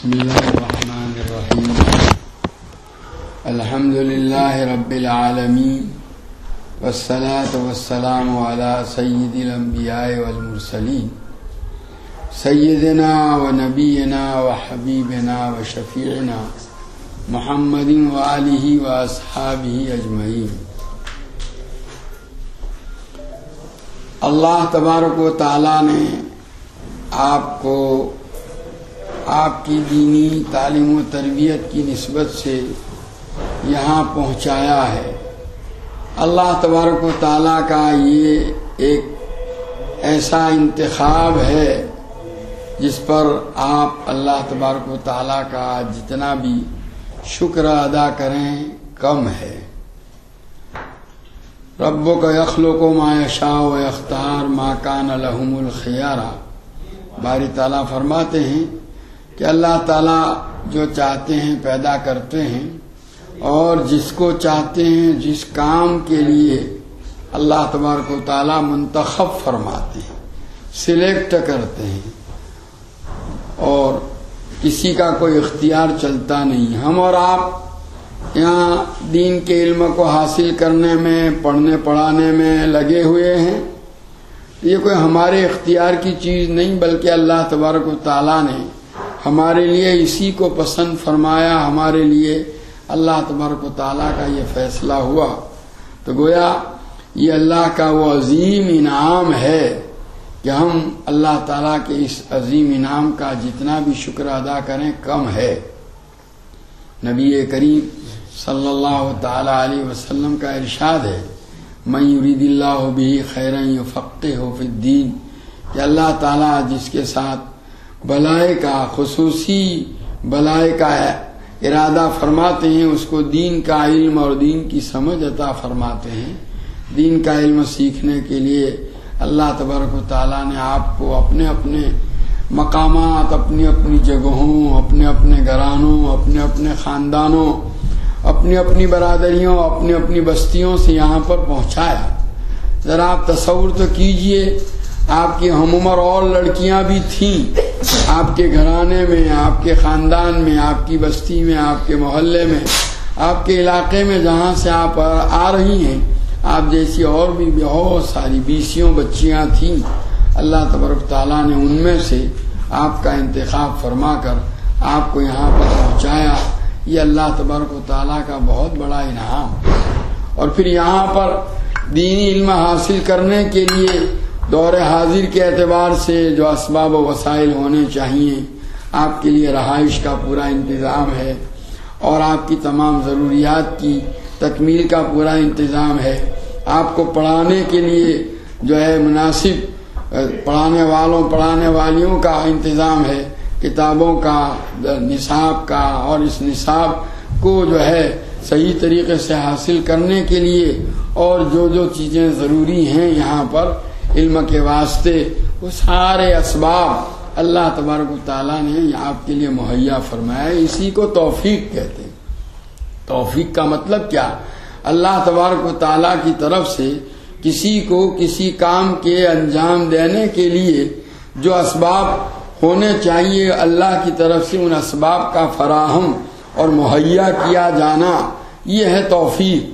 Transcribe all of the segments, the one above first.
بسم الله الرحمن الرحيم. الحمد لله رب العالمين، والصلاة والسلام على سيد الأنبياء والمرسلين. سيدنا ونبينا وحبيبنا وشفيعنا محمد وآله وأصحابه أجمعين. اللہ تبارک و تعالیٰ نے آپ کو آپ کی دینی تعلیم و تربیت کی نسبت سے یہاں پہنچایا ہے۔ اللہ تبارک و تعالیٰ کا یہ ایک ایسا انتخاب ہے جس پر آپ اللہ تبارک و تعالیٰ کا جتنا بھی شکر ادا کریں، کم ہے۔ ربوں کا یخلو کو ما شاہ و اختار ماں کان الحم الخیارہ باری تعالیٰ فرماتے ہیں کہ اللہ تعالیٰ جو چاہتے ہیں پیدا کرتے ہیں اور جس کو چاہتے ہیں، جس کام کے لیے اللہ تبارک و تعالیٰ منتخب فرماتے ہیں سلیکٹ کرتے ہیں، اور کسی کا کوئی اختیار چلتا نہیں۔ ہم اور آپ یہاں دین کے علم کو حاصل کرنے میں، پڑھنے پڑھانے میں لگے ہوئے ہیں۔ یہ کوئی ہمارے اختیار کی چیز نہیں، بلکہ اللہ تبارک و تعالیٰ نے ہمارے لیے اسی کو پسند فرمایا، ہمارے لیے اللہ تبارک و تعالیٰ کا یہ فیصلہ ہوا۔ تو گویا یہ اللہ کا وہ عظیم انعام ہے کہ ہم اللہ تعالیٰ کے اس عظیم انعام کا جتنا بھی شکر ادا کریں، کم ہے۔ نبی کریم صلی اللہ تعالی علیہ وسلم کا ارشاد ہے میں یرید اللہ بھی خیر فقتے ہو فی الدین کہ اللہ تعالیٰ جس کے ساتھ بلائے کا خصوصی، بلائے کا ارادہ فرماتے ہیں، اس کو دین کا علم اور دین کی سمجھ عطا فرماتے ہیں۔ دین کا علم سیکھنے کے لیے اللہ تبارک و تعالیٰ نے آپ کو اپنے اپنے مقامات، اپنی اپنی جگہوں، اپنے اپنے گھرانوں، اپنے اپنے خاندانوں، اپنی اپنی برادریوں، اپنی اپنی بستیوں سے یہاں پر پہنچایا۔ ذرا آپ تصور تو کیجیے آپ کی ہم عمر اور لڑکیاں بھی تھیں۔ آپ کے گھرانے میں، آپ کے خاندان میں، آپ کی بستی میں، آپ کے محلے میں، آپ کے علاقے میں جہاں سے آپ آ رہی ہیں، آپ جیسی اور بھی بہت ساری بیسیوں بچیاں تھیں۔ اللہ تبارک تعالیٰ نے ان میں سے آپ کا انتخاب فرما کر آپ کو یہاں پر پہنچایا۔ یہ اللہ تبارک و تعالیٰ کا بہت بڑا انعام۔ اور پھر یہاں پر دینی علم حاصل کرنے کے لیے دور حاضر کے اعتبار سے جو اسباب و وسائل ہونے چاہیے، آپ کے لیے رہائش کا پورا انتظام ہے اور آپ کی تمام ضروریات کی تکمیل کا پورا انتظام ہے۔ آپ کو پڑھانے کے لیے جو ہے مناسب، پڑھانے والوں، پڑھانے والیوں کا انتظام ہے۔ کتابوں کا، نصاب کا اور اس نصاب کو جو ہے صحیح طریقے سے حاصل کرنے کے لیے اور جو جو چیزیں ضروری ہیں یہاں پر علم کے واسطے وہ سارے اسباب اللہ تبارک و تعالیٰ نے آپ کے لیے مہیا فرمایا اسی کو توفیق کہتے ہیں۔ توفیق کا مطلب کیا؟ اللہ تبارک و تعالیٰ کی طرف سے کسی کو کسی کام کے انجام دینے کے لیے جو اسباب ہونے چاہیے، اللہ کی طرف سے ان اسباب کا فراہم اور مہیا کیا جانا، یہ ہے توفیق۔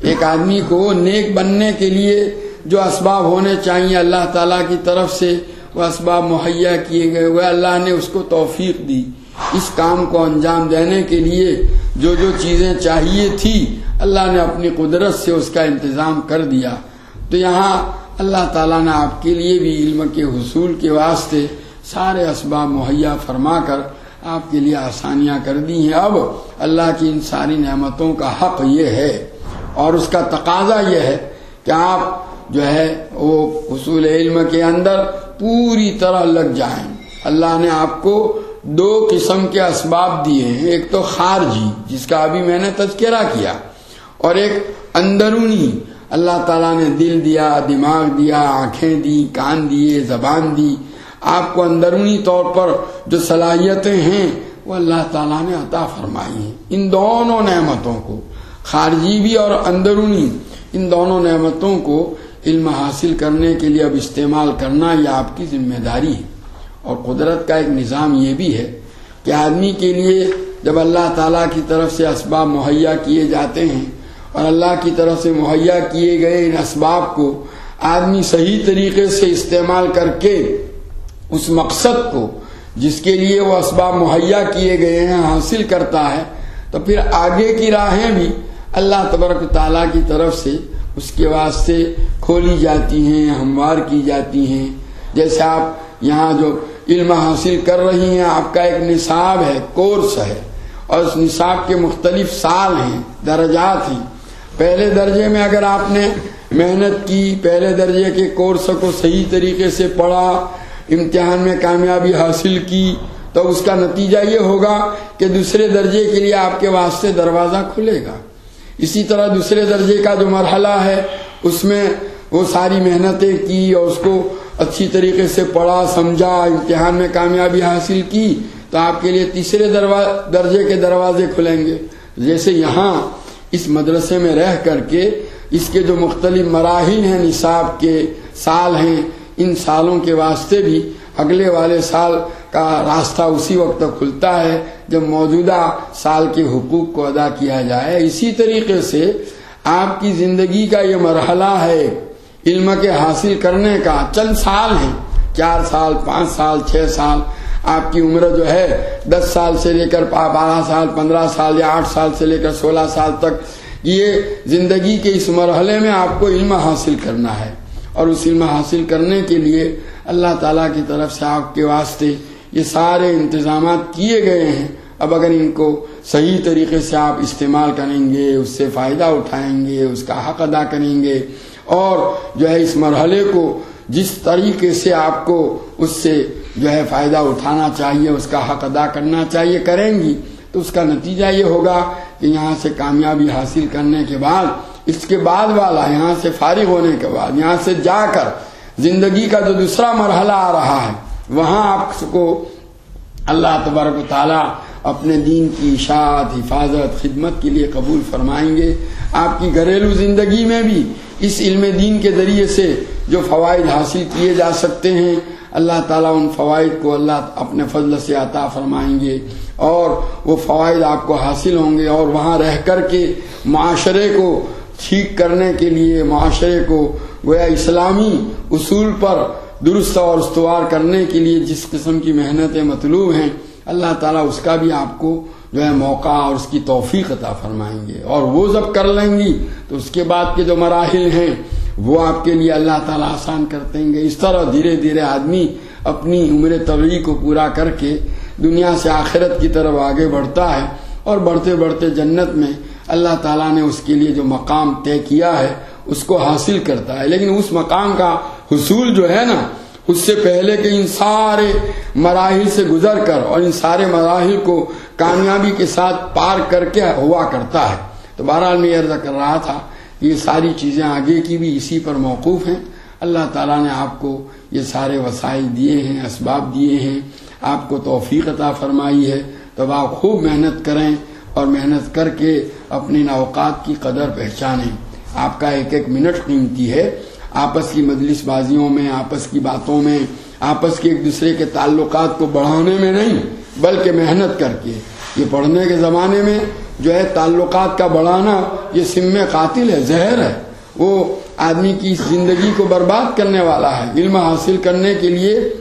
ایک آدمی کو نیک بننے کے لیے جو اسباب ہونے چاہیے اللہ تعالیٰ کی طرف سے، وہ اسباب مہیا کیے گئے۔ ہوئے اللہ نے اس کو توفیق دی۔ اس کام کو انجام دینے کے لیے جو جو چیزیں چاہیے تھی، اللہ نے اپنی قدرت سے اس کا انتظام کر دیا۔ تو یہاں اللہ تعالیٰ نے آپ کے لیے بھی علم کے حصول کے واسطے سارے اسباب مہیا فرما کر آپ کے لیے آسانیاں کر دی ہیں۔ اب اللہ کی ان ساری نعمتوں کا حق یہ ہے اور اس کا تقاضا یہ ہے کہ آپ جو ہے وہ حصول علم کے اندر پوری طرح لگ جائیں۔ اللہ نے آپ کو دو قسم کے اسباب دیے ہیں، ایک تو خارجی، جس کا ابھی میں نے تذکرہ کیا، اور ایک اندرونی۔ اللہ تعالیٰ نے دل دیا، دماغ دیا، آنکھیں دی، کان دیے، زبان دی۔ آپ کو اندرونی طور پر جو صلاحیتیں ہیں، وہ اللہ تعالیٰ نے عطا فرمائی ہیں۔ ان دونوں نعمتوں کو، خارجی بھی اور اندرونی، ان دونوں نعمتوں کو علم حاصل کرنے کے لیے اب استعمال کرنا یہ آپ کی ذمہ داری ہے۔ اور قدرت کا ایک نظام یہ بھی ہے کہ آدمی کے لیے جب اللہ تعالیٰ کی طرف سے اسباب مہیا کیے جاتے ہیں اور اللہ کی طرف سے مہیا کیے گئے ان اسباب کو آدمی صحیح طریقے سے استعمال کر کے اس مقصد کو جس کے لیے وہ اسباب مہیا کیے گئے ہیں حاصل کرتا ہے، تو پھر آگے کی راہیں بھی اللہ تبرک تعالیٰ کی طرف سے اس کے واسطے کھولی جاتی ہیں، ہموار کی جاتی ہیں۔ جیسے آپ یہاں جو علم حاصل کر رہی ہیں، آپ کا ایک نصاب ہے، کورس ہے۔ اور اس نصاب کے مختلف سال ہیں، درجات ہیں۔ پہلے درجے میں اگر آپ نے محنت کی، پہلے درجے کے کورس کو صحیح طریقے سے پڑھا، امتحان میں کامیابی حاصل کی، تو اس کا نتیجہ یہ ہوگا کہ دوسرے درجے کے لیے آپ کے واسطے دروازہ کھلے گا۔ اسی طرح دوسرے درجے کا جو مرحلہ ہے، اس میں وہ ساری محنتیں کی اور اس کو اچھی طریقے سے پڑھا، سمجھا، امتحان میں کامیابی حاصل کی تو آپ کے لیے تیسرے درجے کے دروازے کھلیں گے۔ جیسے یہاں اس مدرسے میں رہ کر کے اس کے جو مختلف مراحل ہیں نصاب کے، سال ہیں، ان سالوں کے واسطے بھی اگلے والے سال کا راستہ اسی وقت کھلتا ہے جب موجودہ سال کے حقوق کو ادا کیا جائے۔ اسی طریقے سے آپ کی زندگی کا یہ مرحلہ ہے۔ علم کے حاصل کرنے کا چند سال ہیں، چار سال، پانچ سال، چھ سال، آپ کی عمر جو ہے، دس سال سے لے کر بارہ سال، پندرہ سال یا آٹھ سال سے لے کر سولہ سال تک، یہ زندگی کے اس مرحلے میں آپ کو علم حاصل کرنا ہے۔ اور اس علم حاصل کرنے کے لیے اللہ تعالیٰ کی طرف سے آپ کے واسطے یہ سارے انتظامات کیے گئے ہیں۔ اب اگر ان کو صحیح طریقے سے آپ استعمال کریں گے، اس سے فائدہ اٹھائیں گے، اس کا حق ادا کریں گے اور جو ہے اس مرحلے کو جس طریقے سے آپ کو اس سے جو ہے فائدہ اٹھانا چاہیے، اس کا حق ادا کرنا چاہیے، کریں گی، تو اس کا نتیجہ یہ ہوگا کہ یہاں سے کامیابی حاصل کرنے کے بعد، اس کے بعد والا، یہاں سے فارغ ہونے کے بعد، یہاں سے جا کر زندگی کا جو دوسرا مرحلہ آ رہا ہے، وہاں آپ کو اللہ تبارک و تعالیٰ اپنے دین کی اشاعت، حفاظت، خدمت کے لیے قبول فرمائیں گے۔ آپ کی گھریلو زندگی میں بھی اس علم دین کے ذریعے سے جو فوائد حاصل کیے جا سکتے ہیں، اللہ تعالیٰ ان فوائد کو اللہ اپنے فضل سے عطا فرمائیں گے اور وہ فوائد آپ کو حاصل ہوں گے اور وہاں رہ کر کے معاشرے کو ٹھیک کرنے کے لیے، معاشرے کو گویا اسلامی اصول پر درست اور استوار کرنے کے لیے جس قسم کی محنتیں مطلوب ہیں اللہ تعالیٰ اس کا بھی آپ کو جو ہے موقع اور اس کی توفیق عطا فرمائیں گے۔ اور وہ جب کر لیں گی تو اس کے بعد کے جو مراحل ہیں، وہ آپ کے لیے اللہ تعالیٰ آسان کر دیں گے۔ اس طرح دھیرے دھیرے آدمی اپنی عمر طویل کو پورا کر کے دنیا سے آخرت کی طرف آگے بڑھتا ہے اور بڑھتے بڑھتے جنت میں اللہ تعالیٰ نے اس کے لیے جو مقام طے کیا ہے، اس کو حاصل کرتا ہے۔ لیکن اس مقام کا حصول جو ہے نا اس سے پہلے کہ ان سارے مراحل سے گزر کر اور ان سارے مراحل کو کامیابی کے ساتھ پار کر کے ہوا کرتا ہے۔ تو بہرحال میں عرض کر رہا تھا یہ ساری چیزیں آگے کی بھی اسی پر موقوف ہیں۔ اللہ تعالیٰ نے آپ کو یہ سارے وسائل دیے ہیں، اسباب دیے ہیں۔ آپ کو توفیق عطا فرمائی ہے۔ تو آپ خوب محنت کریں اور محنت کر کے اپنے اوقات کی قدر پہچانیں۔ آپ کا ایک ایک منٹ قیمتی ہے۔ آپس کی مجلس بازیوں میں، آپس کی باتوں میں، آپس کے ایک دوسرے کے تعلقات کو بڑھانے میں نہیں، بلکہ محنت کر کے۔ یہ پڑھنے کے زمانے میں جو ہے تعلقات کا بڑھانا، یہ سم قاتل ہے، زہر ہے۔ وہ آدمی کی زندگی کو برباد کرنے والا ہے۔ علم حاصل کرنے کے لیے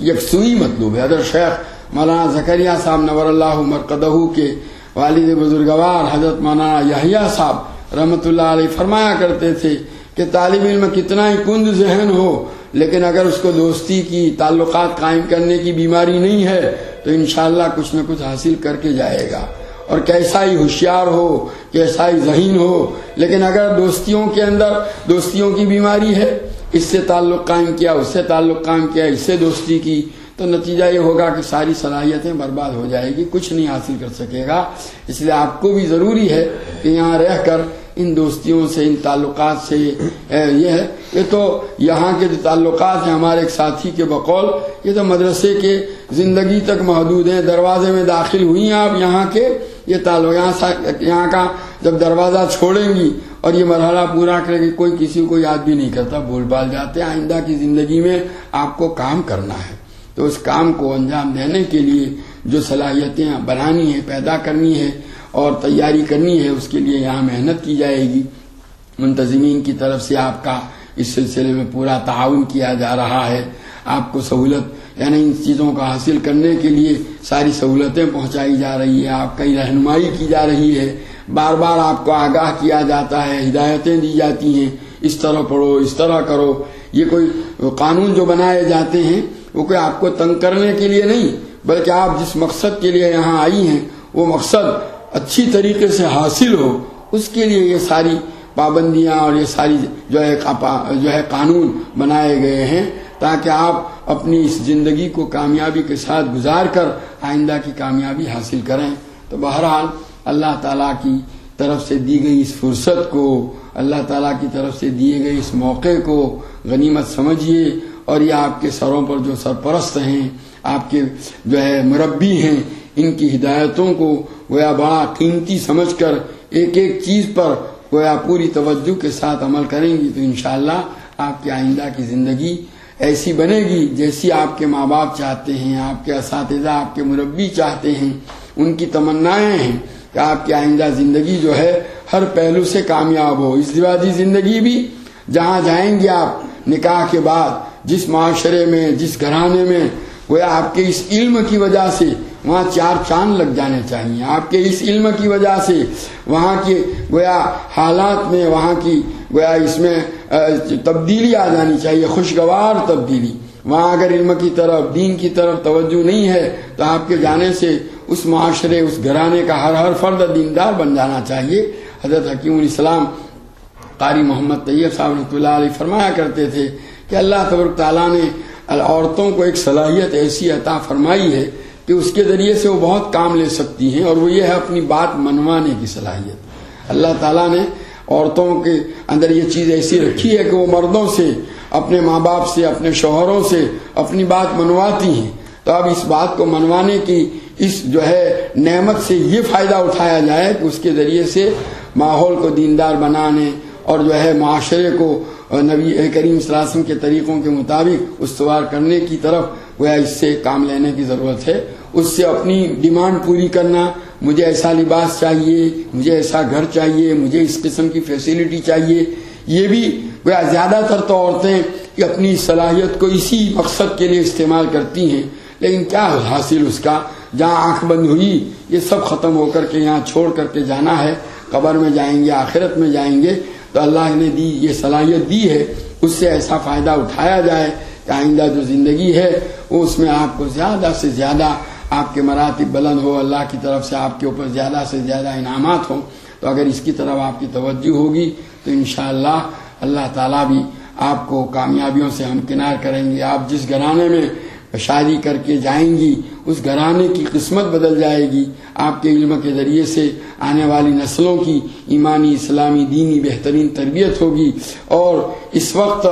یکسوئی مطلوب ہے۔ ادر شیخ مولانا زکریہ صاحب نور اللہ مرکدہ کے والد بزرگوار حضرت مولانا یحییٰ صاحب رحمۃ اللہ علیہ فرمایا کرتے تھے کہ طالب علم کتنا ہی کند ذہن ہو، لیکن اگر اس کو دوستی کی تعلقات قائم کرنے کی بیماری نہیں ہے، تو انشاءاللہ کچھ نہ کچھ حاصل کر کے جائے گا۔ اور کیسا ہی ہوشیار ہو، کیسا ہی ذہین ہو، لیکن اگر دوستیوں کے اندر دوستیوں کی بیماری ہے، اس سے تعلق قائم کیا، اس سے تعلق قائم کیا، اس سے دوستی کی، تو نتیجہ یہ ہوگا کہ ساری صلاحیتیں برباد ہو جائے گی، کچھ نہیں حاصل کر سکے گا۔ اس لیے آپ کو بھی ضروری ہے کہ یہاں رہ کر ان دوستیوں سے، ان تعلقات سے یہ ہے۔ یہ تو یہاں کے جو تعلقات ہیں ہمارے ایک ساتھی کے بقول، یہ تو مدرسے کے زندگی تک محدود ہیں، دروازے میں داخل ہوئی ہیں آپ یہاں کے۔ یہ تعلق، یہاں یہاں کا جب دروازہ چھوڑیں گی اور یہ مرحلہ پورا کرے گی کوئی کسی کو یاد بھی نہیں کرتا بھول بھال جاتے آئندہ کی زندگی میں آپ کو کام کرنا ہے۔ تو اس کام کو انجام دینے کے لیے جو صلاحیتیں بنانی ہے پیدا کرنی ہے اور تیاری کرنی ہے، اس کے لیے یہاں محنت کی جائے گی۔ منتظمین کی طرف سے آپ کا اس سلسلے میں پورا تعاون کیا جا رہا ہے۔ آپ کو سہولت یعنی ان چیزوں کا حاصل کرنے کے لیے ساری سہولتیں پہنچائی جا رہی ہے آپ کی رہنمائی کی جا رہی ہے۔ بار بار آپ کو آگاہ کیا جاتا ہے، ہدایتیں دی جاتی ہیں۔ اس طرح پڑھو، اس طرح کرو۔ یہ کوئی قانون جو بنائے جاتے ہیں، وہ کوئی آپ کو تنگ کرنے کے لیے نہیں، بلکہ آپ جس مقصد کے لیے یہاں آئی ہیں، وہ مقصد اچھی طریقے سے حاصل ہو، اس کے لیے یہ ساری پابندیاں اور یہ ساری جو ہے جو ہے قانون بنائے گئے ہیں تاکہ آپ اپنی اس زندگی کو کامیابی کے ساتھ گزار کر آئندہ کی کامیابی حاصل کریں۔ تو بہرحال اللہ تعالیٰ کی طرف سے دی گئی اس فرصت کو، اللہ تعالیٰ کی طرف سے دیے گئے اس موقع کو غنیمت سمجھیے اور یہ آپ کے سروں پر جو سرپرست ہیں، آپ کے جو ہے مربی ہیں، ان کی ہدایتوں کو گویا بڑا قیمتی سمجھ کر ایک ایک چیز پر گویا پوری توجہ کے ساتھ عمل کریں گی تو انشاءاللہ آپ کی آئندہ کی زندگی ایسی بنے گی جیسی آپ کے ماں باپ چاہتے ہیں، آپ کے اساتذہ، آپ کے مربی چاہتے ہیں، ان کی تمنائیں ہیں کہ آپ کی آئندہ زندگی جو ہے ہر پہلو سے کامیاب ہو۔ اس دیواجی زندگی بھی جہاں جائیں گے آپ نکاح کے بعد، جس معاشرے میں، جس گھرانے میں گویا آپ کے اس علم کی وجہ سے وہاں چار چاند لگ جانے چاہیے۔ آپ کے اس علم کی وجہ سے وہاں کے گویا حالات میں وہاں کی گویا اس میں تبدیلی آ جانی چاہیے، خوشگوار تبدیلی۔ وہاں اگر علم کی طرف، دین کی طرف توجہ نہیں ہے، تو آپ کے جانے سے اس معاشرے، اس گھرانے کا ہر ہر فرد دیندار بن جانا چاہیے۔ حضرت حکیم الاسلام قاری محمد طیب صاحب رحمۃ اللہ علیہ فرمایا کرتے تھے کہ اللہ تبرک تعالیٰ نے عورتوں کو ایک صلاحیت ایسی عطا فرمائی ہے کہ اس کے ذریعے سے وہ بہت کام لے سکتی ہیں اور وہ یہ ہے اپنی بات منوانے کی صلاحیت۔ اللہ تعالیٰ نے عورتوں کے اندر یہ چیز ایسی رکھی ہے کہ وہ مردوں سے، اپنے ماں باپ سے، اپنے شوہروں سے اپنی بات منواتی ہیں۔ تو اب اس بات کو منوانے کی اس جو ہے نعمت سے یہ فائدہ اٹھایا جائے کہ اس کے ذریعے سے ماحول کو دیندار بنانے اور جو ہے معاشرے کو اور نبی کریم صلی اللہ علیہ وسلم کے طریقوں کے مطابق استوار کرنے کی طرف گویا اس سے کام لینے کی ضرورت ہے۔ اس سے اپنی ڈیمانڈ پوری کرنا، مجھے ایسا لباس چاہیے، مجھے ایسا گھر چاہیے، مجھے اس قسم کی فیسلٹی چاہیے۔ یہ بھی گویا زیادہ تر تو عورتیں اپنی صلاحیت کو اسی مقصد کے لیے استعمال کرتی ہیں۔ لیکن کیا حاصل اس کا؟ جہاں آنکھ بند ہوئی، یہ سب ختم ہو کر کے یہاں چھوڑ کر کے جانا ہے۔ قبر میں جائیں گے، آخرت میں جائیں گے۔ تو اللہ نے دی، یہ صلاحیت دی ہے، اس سے ایسا فائدہ اٹھایا جائے کہ آئندہ جو زندگی ہے، وہ اس میں آپ کو زیادہ سے زیادہ آپ کے مراتب بلند ہو، اللہ کی طرف سے آپ کے اوپر زیادہ سے زیادہ انعامات ہوں۔ تو اگر اس کی طرف آپ کی توجہ ہوگی، تو انشاءاللہ اللہ تعالیٰ بھی آپ کو کامیابیوں سے ہمکنار کریں گے۔ آپ جس گھرانے میں شادی کر کے جائیں گی اس گھرانے کی قسمت بدل جائے گی۔ آپ کے علم کے ذریعے سے آنے والی نسلوں کی ایمانی، اسلامی، دینی بہترین تربیت ہوگی۔ اور اس وقت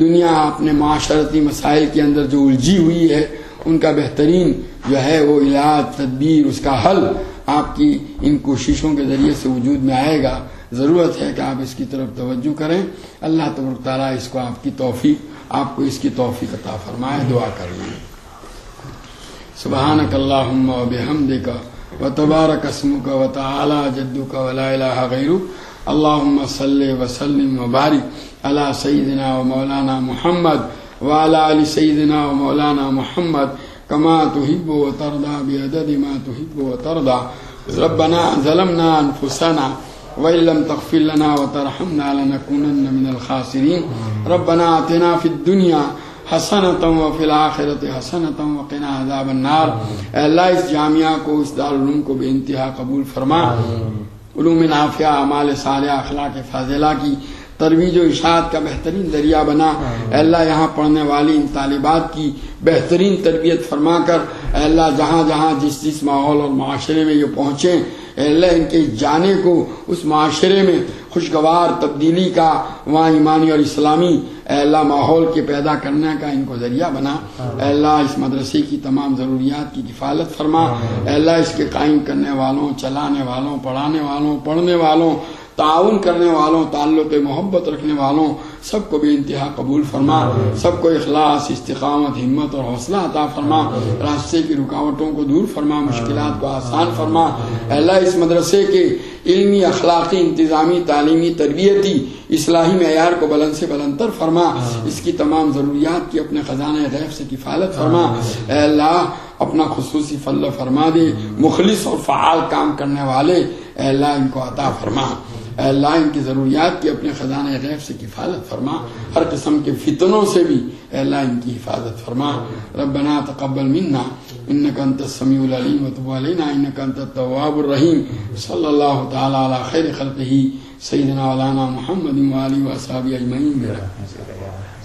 دنیا اپنے معاشرتی مسائل کے اندر جو الجھی ہوئی ہے، ان کا بہترین جو ہے وہ علاج، تدبیر، اس کا حل آپ کی ان کوششوں کے ذریعے سے وجود میں آئے گا۔ ضرورت ہے کہ آپ اس کی طرف توجہ کریں۔ اللہ تبرک تعالیٰ اس کو آپ کی توفیق، آپ کو اس کی توفیق عطا فرمائے۔ دعا کر لیں سبحانك اللهم وبحمدك وتبارك اسمك وتعالى جدك ولا إله غيرك. اللهم صل وسلم وبارك على سيدنا ومولانا محمد وعلى آل سيدنا ومولانا محمد كما تحب وترضى بعدد ما تحب وترضى. ربنا ظلمنا أنفسنا وإن لم تغفر لنا وترحمنا لنكونن من الخاسرين. ربنا آتنا في الدنيا حسنة وفي الآخرة حسنة وقنا عذاب النار۔ اللہ اس جامعہ کو اس دارالعلوم کو بے انتہا قبول فرما۔ علوم نافیہ اعمال صالح اخلاق فاضلہ کی ترویج و اشاعت کا بہترین ذریعہ بنا۔ اے اللہ یہاں پڑھنے والی ان طالبات کی بہترین تربیت فرما کر۔ اے اللہ جہاں جہاں جس جس ماحول اور معاشرے میں یہ پہنچیں اے اللہ ان کے جانے کو اس معاشرے میں خوشگوار، تبدیلی کا وہاں ایمانی اور اسلامی، اے اللہ، ماحول کے پیدا کرنے کا ان کو ذریعہ بنا۔ اے اللہ، اس مدرسے کی تمام ضروریات کی کفالت فرما۔ اے اللہ، اس کے قائم کرنے والوں، چلانے والوں، پڑھانے والوں، پڑھنے والوں تعاون کرنے والوں، تعلق محبت رکھنے والوں، سب کو بھی انتہا قبول فرما، سب کو اخلاص، استقامت، ہمت اور حوصلہ عطا فرما، راستے کی رکاوٹوں کو دور فرما، مشکلات کو آسان فرما۔ اللہ، اس مدرسے کے علمی، اخلاقی، انتظامی، تعلیمی، تربیتی، اصلاحی معیار کو بلند سے بلند تر فرما۔ اس کی تمام ضروریات کی اپنے خزانہ غیب سے کفالت فرما۔ اے اللہ، اپنا خصوصی فل فرما دے، مخلص اور فعال کام کرنے والے، اے اللہ، ان کو عطا فرما۔ اے اللہ ان کی ضروریات کی اپنے خزانہ غیب سے کفالت فرما۔ ہر قسم کے فتنوں سے بھی اے اللہ ان کی حفاظت فرما۔ ربنا تقبل منا انکا انت السمیع العلیم وتب علینا انکا انت التواب الرحیم۔ صلی اللہ تعالی علی خیر خلقہ، سیدنا مولانا محمد و علی و اله اجمعین۔ اجمعين